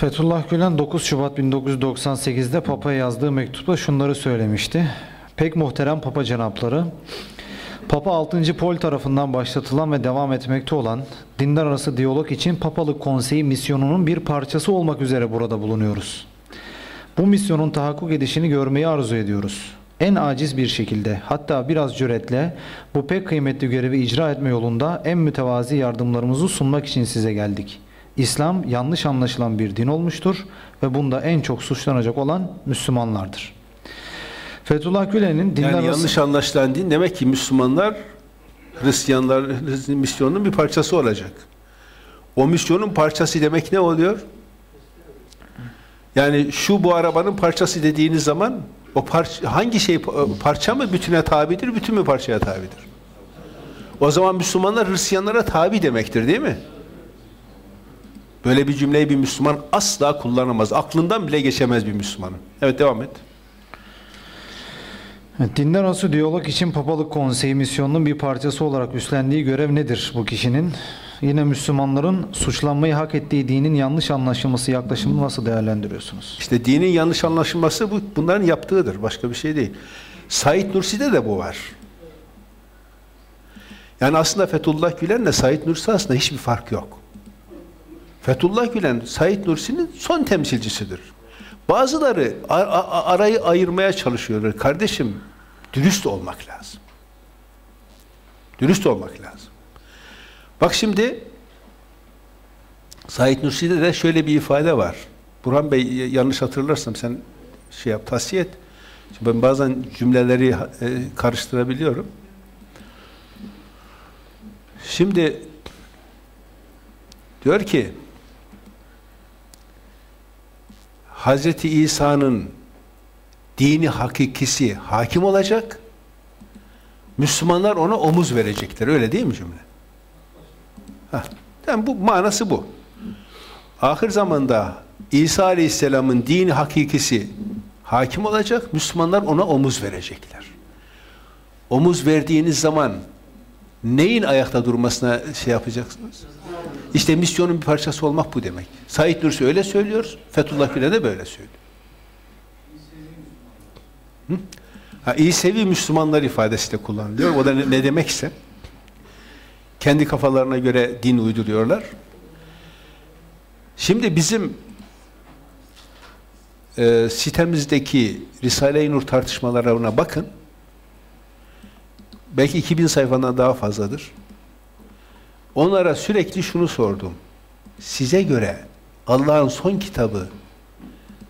Fethullah Gülen 9 Şubat 1998'de Papa'ya yazdığı mektupta şunları söylemişti. Pek muhterem Papa Cenapları, Papa 6. Pol tarafından başlatılan ve devam etmekte olan dinler arası diyalog için Papalık Konseyi misyonunun bir parçası olmak üzere burada bulunuyoruz. Bu misyonun tahakkuk edişini görmeyi arzu ediyoruz. En aciz bir şekilde hatta biraz cüretle bu pek kıymetli görevi icra etme yolunda en mütevazi yardımlarımızı sunmak için size geldik. İslam yanlış anlaşılan bir din olmuştur ve bunda en çok suçlanacak olan Müslümanlardır. Fethullah Gülen'in dinler Yani yanlış anlaşılan din demek ki Müslümanlar Hristiyanlar misyonunun bir parçası olacak. O misyonun parçası demek ne oluyor? Yani şu bu arabanın parçası dediğiniz zaman o parça, hangi şey parça mı bütüne tabidir, bütün mü parçaya tabidir? O zaman Müslümanlar Hristiyanlara tabi demektir değil mi? Böyle bir cümleyi bir Müslüman asla kullanamaz. Aklından bile geçemez bir Müslümanın. Evet devam et. Dinler arası diyalog için Papalık Konseyi misyonunun bir parçası olarak üstlendiği görev nedir bu kişinin? Yine Müslümanların suçlanmayı hak ettiği dinin yanlış anlaşılması yaklaşımını nasıl değerlendiriyorsunuz? İşte dinin yanlış anlaşılması bu, bunların yaptığıdır. Başka bir şey değil. Said Nursi'de de bu var. Yani aslında Fethullah Gülen'le Said Nursi aslında hiçbir fark yok. Fethullah Gülen, Said Nursi'nin son temsilcisidir. Bazıları a- a- arayı ayırmaya çalışıyorlar. Kardeşim, dürüst olmak lazım. Dürüst olmak lazım. Bak şimdi Said Nursi'de de şöyle bir ifade var. Burhan Bey yanlış hatırlarsam sen şey yap, tavsiye et. Şimdi ben bazen cümleleri e, karıştırabiliyorum. Şimdi diyor ki Hazreti İsa'nın dini hakikisi hakim olacak. Müslümanlar ona omuz verecekler. Öyle değil mi cümle? Heh. Bu manası bu. Ahir zamanda İsa Aleyhisselam'ın dini hakikisi hakim olacak. Müslümanlar ona omuz verecekler. Omuz verdiğiniz zaman neyin ayakta durmasına şey yapacaksınız? İşte misyonun bir parçası olmak bu demek. Said Nursi öyle söylüyor, Fethullah Gülen de böyle söylüyor. Hı? Ha, İsevi Müslümanlar ifadesi de kullanılıyor. O da ne, ne demekse kendi kafalarına göre din uyduruyorlar. Şimdi bizim e, sitemizdeki Risale-i Nur tartışmalarına bakın. Belki 2000 sayfadan daha fazladır. Onlara sürekli şunu sordum. Size göre Allah'ın son kitabı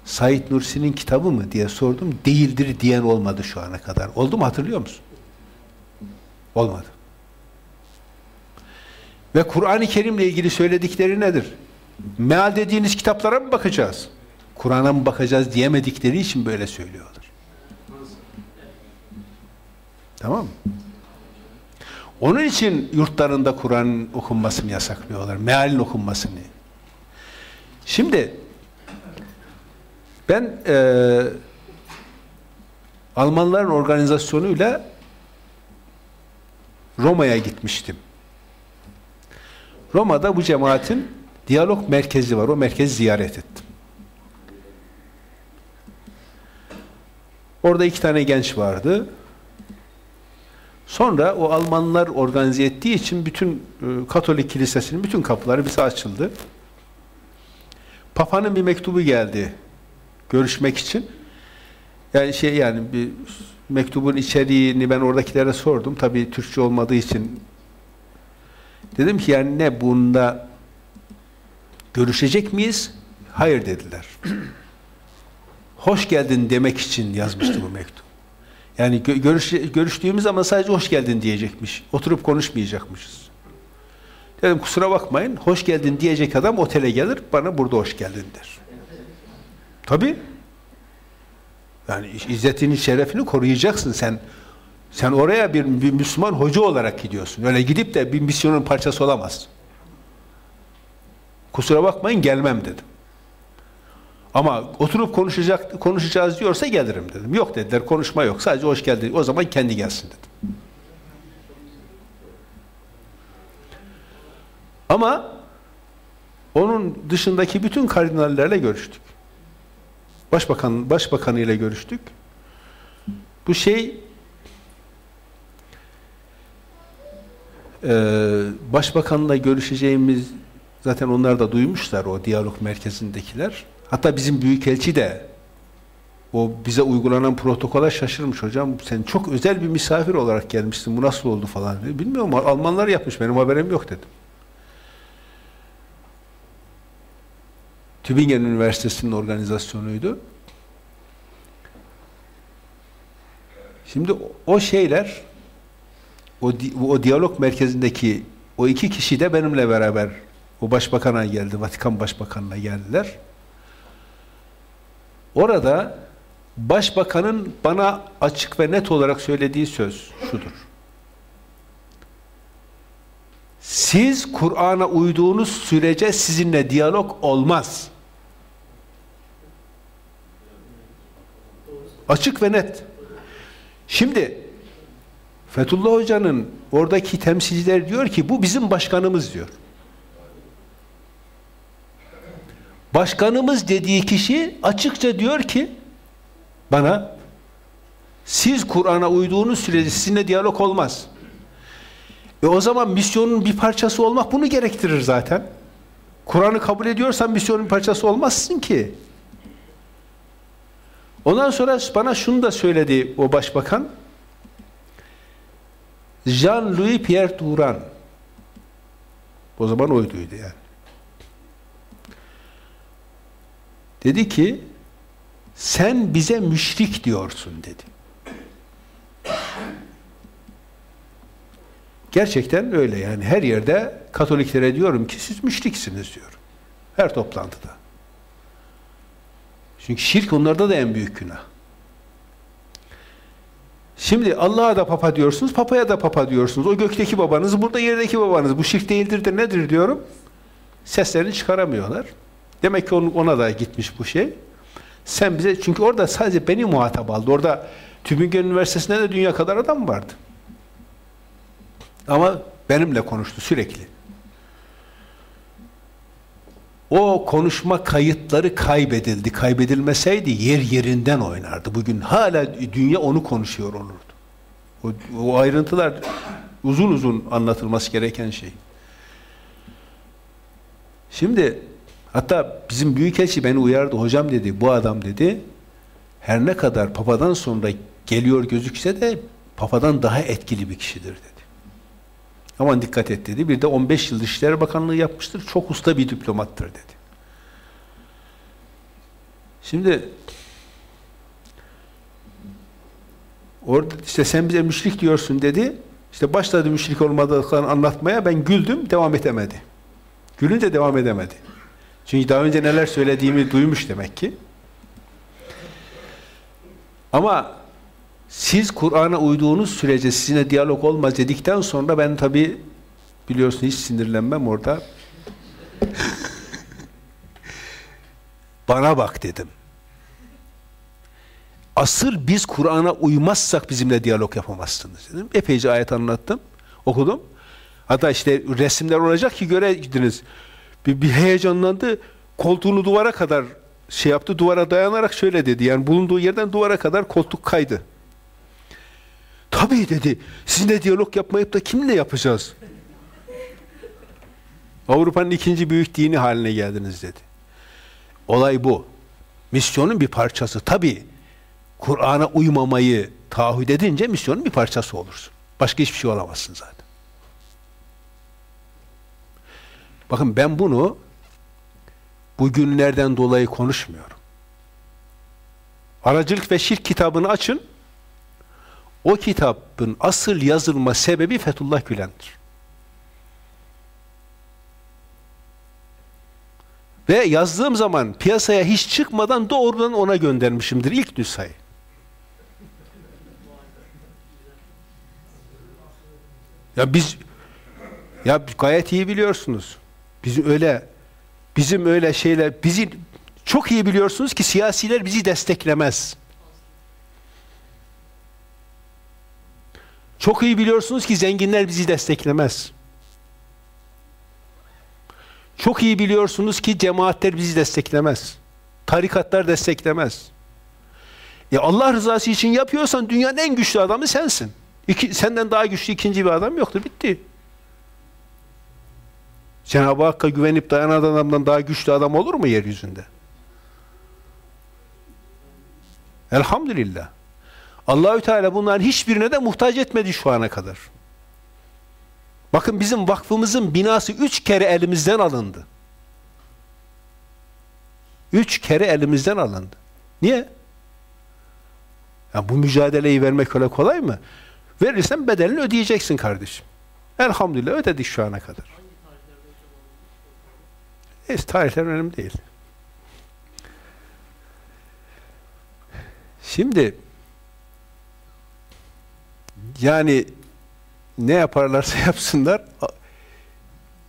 Said Nursi'nin kitabı mı diye sordum. Değildir diyen olmadı şu ana kadar. Oldu mu hatırlıyor musun? Olmadı. Ve Kur'an-ı Kerim'le ilgili söyledikleri nedir? Meal dediğiniz kitaplara mı bakacağız? Kur'an'a mı bakacağız diyemedikleri için böyle söylüyorlar. Tamam mı? Onun için yurtlarında Kur'an okunmasını yasaklıyorlar. Mealin okunmasını. Şimdi ben e, Almanların organizasyonuyla Roma'ya gitmiştim. Roma'da bu cemaatin diyalog merkezi var. O merkezi ziyaret ettim. Orada iki tane genç vardı. Sonra o Almanlar organize ettiği için bütün e, Katolik kilisesinin bütün kapıları bize açıldı. Papa'nın bir mektubu geldi görüşmek için. Yani şey yani bir mektubun içeriğini ben oradakilere sordum. Tabii Türkçe olmadığı için dedim ki yani ne bunda görüşecek miyiz? Hayır dediler. Hoş geldin demek için yazmıştı bu mektup. Yani gö görüş görüştüğümüz zaman sadece hoş geldin diyecekmiş. Oturup konuşmayacakmışız. Dedim kusura bakmayın. Hoş geldin diyecek adam otele gelir. Bana burada hoş geldin der. Tabii. Yani izzetini, şerefini koruyacaksın sen. Sen oraya bir, bir Müslüman hoca olarak gidiyorsun. Öyle gidip de bir misyonun parçası olamazsın. Kusura bakmayın gelmem dedim. Ama oturup konuşacak konuşacağız diyorsa gelirim dedim. Yok dediler konuşma yok. Sadece hoş geldin. O zaman kendi gelsin dedim. Ama Onun dışındaki bütün kardinallerle görüştük. Başbakan başbakanı ile görüştük. Bu şey e, başbakanla görüşeceğimiz zaten onlar da duymuşlar o diyalog merkezindekiler. Hatta bizim büyükelçi de o bize uygulanan protokola şaşırmış hocam. Sen çok özel bir misafir olarak gelmişsin. Bu nasıl oldu falan diye. Bilmiyorum Almanlar yapmış. Benim haberim yok dedim. Tübingen Üniversitesi'nin organizasyonuydu. Şimdi o şeyler o, o diyalog merkezindeki o iki kişi de benimle beraber o başbakana geldi. Vatikan başbakanına geldiler. Orada başbakanın bana açık ve net olarak söylediği söz şudur. Siz Kur'an'a uyduğunuz sürece sizinle diyalog olmaz. Açık ve net. Şimdi Fethullah Hoca'nın oradaki temsilciler diyor ki bu bizim başkanımız diyor. Başkanımız dediği kişi açıkça diyor ki bana siz Kur'an'a uyduğunuz sürece sizinle diyalog olmaz. E o zaman misyonun bir parçası olmak bunu gerektirir zaten. Kur'an'ı kabul ediyorsan misyonun parçası olmazsın ki. Ondan sonra bana şunu da söyledi o başbakan. Jean-Louis Pierre Turan. O zaman oyduydu yani. Dedi ki sen bize müşrik diyorsun dedi. Gerçekten öyle yani her yerde Katoliklere diyorum ki siz müşriksiniz diyorum. Her toplantıda. Çünkü şirk onlarda da en büyük günah. Şimdi Allah'a da papa diyorsunuz, papaya da papa diyorsunuz. O gökteki babanız, burada yerdeki babanız. Bu şirk değildir de nedir diyorum. Seslerini çıkaramıyorlar. Demek ki ona da gitmiş bu şey. Sen bize, çünkü orada sadece beni muhatap aldı. Orada Tübingen Üniversitesi'nde de dünya kadar adam vardı. Ama benimle konuştu sürekli. O konuşma kayıtları kaybedildi. Kaybedilmeseydi yer yerinden oynardı. Bugün hala dünya onu konuşuyor olurdu. O, o ayrıntılar uzun uzun anlatılması gereken şey. Şimdi hatta bizim büyükelçi beni uyardı. Hocam dedi bu adam dedi her ne kadar papadan sonra geliyor gözükse de papadan daha etkili bir kişidir dedi. Aman dikkat et dedi. Bir de 15 yıl Dışişleri Bakanlığı yapmıştır. Çok usta bir diplomattır dedi. Şimdi orada işte sen bize müşrik diyorsun dedi. İşte başladı müşrik olmadıklarını anlatmaya ben güldüm devam edemedi. Gülünce devam edemedi. Çünkü daha önce neler söylediğimi duymuş demek ki. Ama siz Kur'an'a uyduğunuz sürece sizinle diyalog olmaz dedikten sonra ben tabi biliyorsun hiç sinirlenmem orada. Bana bak dedim. Asıl biz Kur'an'a uymazsak bizimle diyalog yapamazsınız dedim. Epeyce ayet anlattım, okudum. Hatta işte resimler olacak ki göreydiniz. Bir, bir heyecanlandı, koltuğunu duvara kadar şey yaptı, duvara dayanarak şöyle dedi. Yani bulunduğu yerden duvara kadar koltuk kaydı. Tabii dedi. Sizinle diyalog yapmayıp da kimle yapacağız? Avrupa'nın ikinci büyük dini haline geldiniz dedi. Olay bu. Misyonun bir parçası. Tabii Kur'an'a uymamayı taahhüt edince misyonun bir parçası olursun. Başka hiçbir şey olamazsın zaten. Bakın ben bunu bugünlerden dolayı konuşmuyorum. Aracılık ve Şirk kitabını açın. O kitabın asıl yazılma sebebi Fethullah Gülen'dir. Ve yazdığım zaman piyasaya hiç çıkmadan doğrudan ona göndermişimdir ilk nüshayı. Ya biz ya gayet iyi biliyorsunuz. Biz öyle bizim öyle şeyler bizi çok iyi biliyorsunuz ki siyasiler bizi desteklemez. Çok iyi biliyorsunuz ki zenginler bizi desteklemez. Çok iyi biliyorsunuz ki cemaatler bizi desteklemez. Tarikatlar desteklemez. Ya Allah rızası için yapıyorsan dünyanın en güçlü adamı sensin. İki, senden daha güçlü ikinci bir adam yoktur. Bitti. Cenab-ı Hakk'a güvenip dayanan adamdan daha güçlü adam olur mu yeryüzünde? Elhamdülillah. Allahü Teala bunların hiçbirine de muhtaç etmedi şu ana kadar. Bakın bizim vakfımızın binası üç kere elimizden alındı. Üç kere elimizden alındı. Niye? Ya bu mücadeleyi vermek öyle kolay mı? Verirsen bedelini ödeyeceksin kardeşim. Elhamdülillah ödedik şu ana kadar. Neyse tarihler önemli değil. Şimdi yani ne yaparlarsa yapsınlar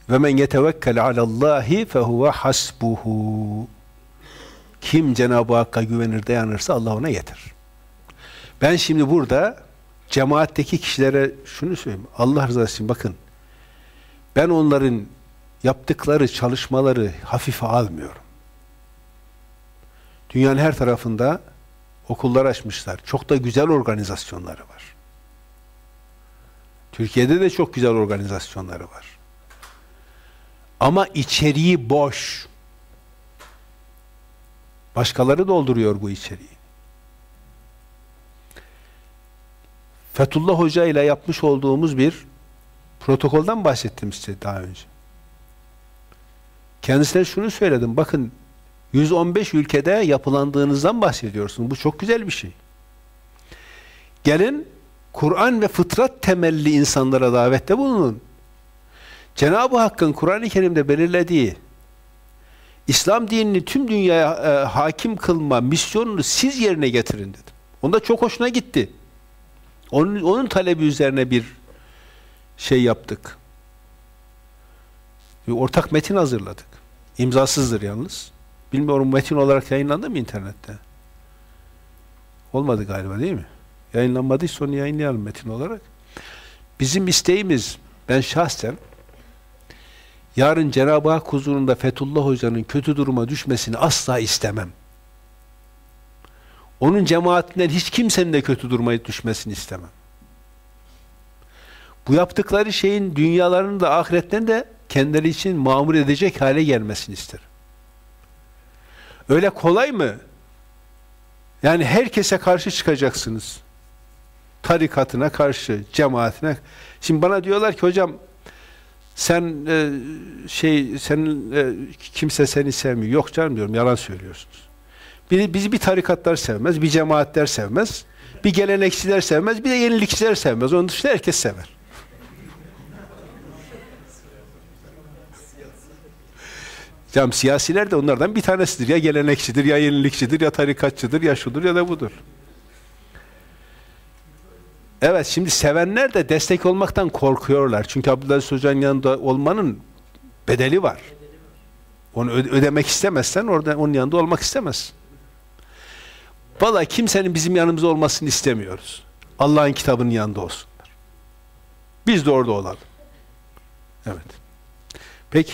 ve men yetevekkel alallahi fehuve hasbuhu kim Cenab-ı Hakk'a güvenir dayanırsa Allah ona yeter. Ben şimdi burada cemaatteki kişilere şunu söyleyeyim. Allah rızası için bakın. Ben onların yaptıkları çalışmaları hafife almıyorum. Dünyanın her tarafında okullar açmışlar. Çok da güzel organizasyonları var. Türkiye'de de çok güzel organizasyonları var. Ama içeriği boş. Başkaları dolduruyor bu içeriği. Fethullah Hoca ile yapmış olduğumuz bir protokolden bahsettim size daha önce. Kendisine şunu söyledim. Bakın 115 ülkede yapılandığınızdan bahsediyorsunuz. Bu çok güzel bir şey. Gelin Kur'an ve fıtrat temelli insanlara davette bulunun. Cenab-ı Hakk'ın Kur'an-ı Kerim'de belirlediği İslam dinini tüm dünyaya e, hakim kılma misyonunu siz yerine getirin dedim. Onda çok hoşuna gitti. Onun, onun talebi üzerine bir şey yaptık. Bir ortak metin hazırladık. İmzasızdır yalnız. Bilmiyorum metin olarak yayınlandı mı internette? Olmadı galiba değil mi? Yayınlanmadıysa onu yayınlayalım metin olarak. Bizim isteğimiz, ben şahsen yarın Cenab-ı Hak huzurunda Fethullah Hoca'nın kötü duruma düşmesini asla istemem. Onun cemaatinden hiç kimsenin de kötü duruma düşmesini istemem. Bu yaptıkları şeyin dünyalarını da ahiretten de kendileri için mamur edecek hale gelmesini isterim. Öyle kolay mı? Yani herkese karşı çıkacaksınız. Tarikatına karşı, cemaatine. Şimdi bana diyorlar ki hocam sen e, şey senin e, kimse seni sevmiyor. Yok canım diyorum yalan söylüyorsunuz. Bizi, bizi bir tarikatlar sevmez, bir cemaatler sevmez, bir gelenekçiler sevmez, bir de yenilikçiler sevmez. Onun dışında herkes sever. Cam siyasiler de onlardan bir tanesidir. Ya gelenekçidir, ya yenilikçidir, ya tarikatçıdır, ya şudur ya da budur. Evet şimdi sevenler de destek olmaktan korkuyorlar. Çünkü Abdülaziz Hoca'nın yanında olmanın bedeli var. Onu ödemek istemezsen orada onun yanında olmak istemez. Valla kimsenin bizim yanımızda olmasını istemiyoruz. Allah'ın kitabının yanında olsunlar. Biz de orada olalım. Evet. Peki.